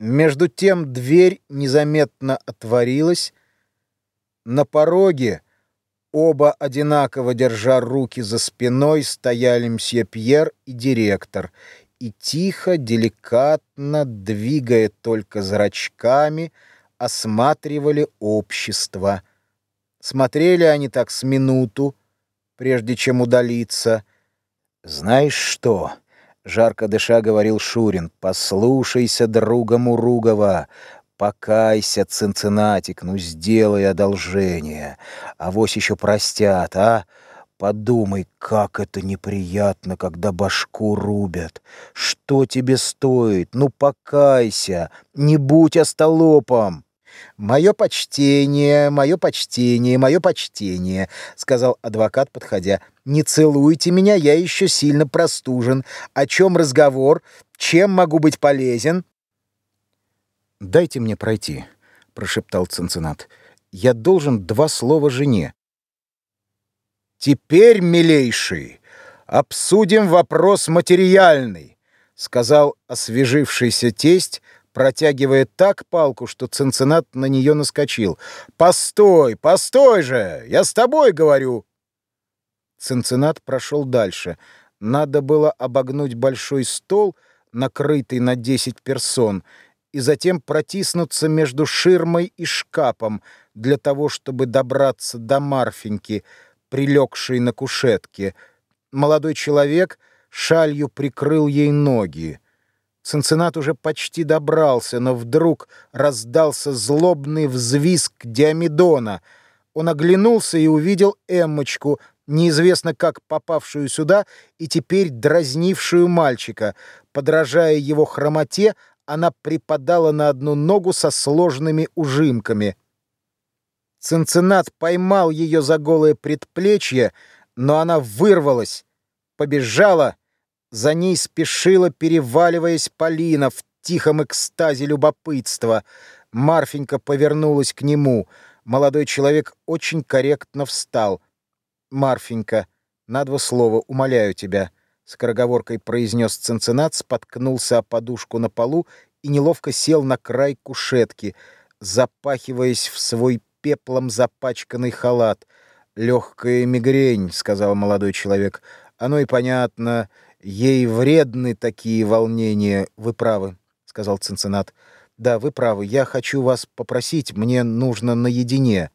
Между тем дверь незаметно отворилась. На пороге, оба одинаково держа руки за спиной, стояли мсье Пьер и директор, и тихо, деликатно, двигая только зрачками, осматривали общество. Смотрели они так с минуту, прежде чем удалиться. «Знаешь что?» Жарко дыша говорил Шурин. «Послушайся друга Муругова, покайся, Цинциннатик, ну сделай одолжение. а Авось еще простят, а? Подумай, как это неприятно, когда башку рубят. Что тебе стоит? Ну покайся, не будь остолопом!» «Мое почтение, мое почтение, мое почтение», — сказал адвокат, подходя. «Не целуйте меня, я еще сильно простужен. О чем разговор? Чем могу быть полезен?» «Дайте мне пройти», — прошептал Цинциннат. «Я должен два слова жене». «Теперь, милейший, обсудим вопрос материальный», — сказал освежившийся тесть, протягивая так палку, что Цинциннат на нее наскочил. «Постой, постой же! Я с тобой говорю!» Цинциннат прошел дальше. Надо было обогнуть большой стол, накрытый на десять персон, и затем протиснуться между ширмой и шкафом для того, чтобы добраться до Марфеньки, прилегшей на кушетке. Молодой человек шалью прикрыл ей ноги. Цинциннат уже почти добрался, но вдруг раздался злобный взвизг Диамидона. Он оглянулся и увидел Эммочку, неизвестно как попавшую сюда и теперь дразнившую мальчика. Подражая его хромоте, она припадала на одну ногу со сложными ужимками. Цинциннат поймал ее за голое предплечье, но она вырвалась, побежала за ней спешила, переваливаясь Полина в тихом экстазе любопытства. Марфенька повернулась к нему. Молодой человек очень корректно встал. «Марфенька, на два слова, умоляю тебя», — скороговоркой произнес Ценцинат, споткнулся о подушку на полу и неловко сел на край кушетки, запахиваясь в свой пеплом запачканный халат. «Легкая мигрень», — сказал молодой человек. «Оно и понятно. Ей вредны такие волнения. Вы правы, сказал Цинциннат. Да, вы правы. Я хочу вас попросить, мне нужно наедине.